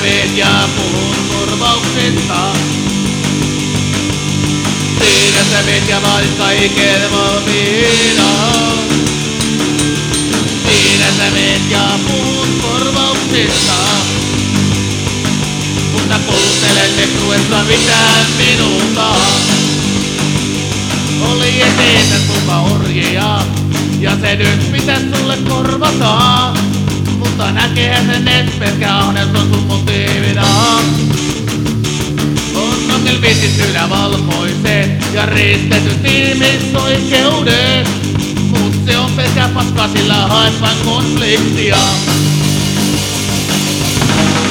meet ja korvauksista. Siinä sä meet ja vaadit kaiken valmiina. Siinä sä meet ja puhut korvauksista. Mutta kuuntele tekruessa mitään minulta. Oli eteensä tuka orjia, ja se nyt pitäis sulle korvata. Mutta näkehän sen, et pelkä ahneus on sun motiivina. On ongelmisi syynä valkoiset ja ristetyt ihmisoikeudet. Mut se on pelkä paska, sillä haet vain konfliktia.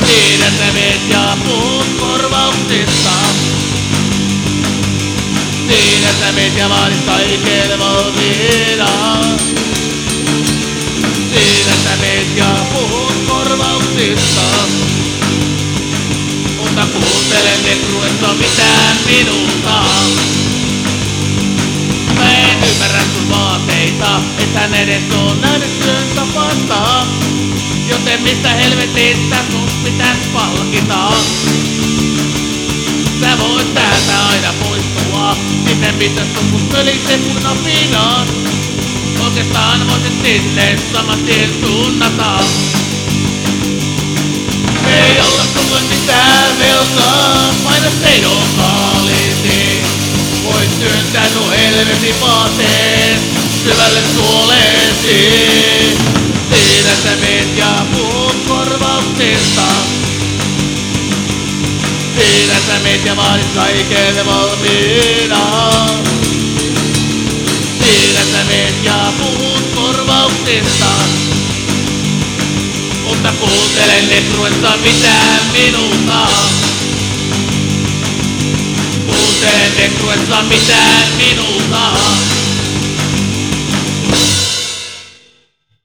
Siinä meet ja puhut korvauksista. Siinä meet ja vaadit kaiken valmiina. Mutta kuuntele nekruessa mitään minulta. Mä en ymmärrä sun vaateita, ethän edes oo nähnyt työn tapasta. Joten mistä helvetistä sun pitäis palkita? Sä voit täältä aina poistua Sinne missä sun pölise punapinat Oikeastaan voisit sinne saman tien suunnata Ei olla sulle mitään Paina seidokaalisi Voit työntää nuo helvetin vaateet Syvälle suoleesi Siinä sä meet ja puhut korvauksista Siinä sä meet ja vaadit kaiken valmiina. Siinä sä meet ja puhut korvauksista. Mutta kuuntele netruessa mitään minulta. Esto es la mitad minuta.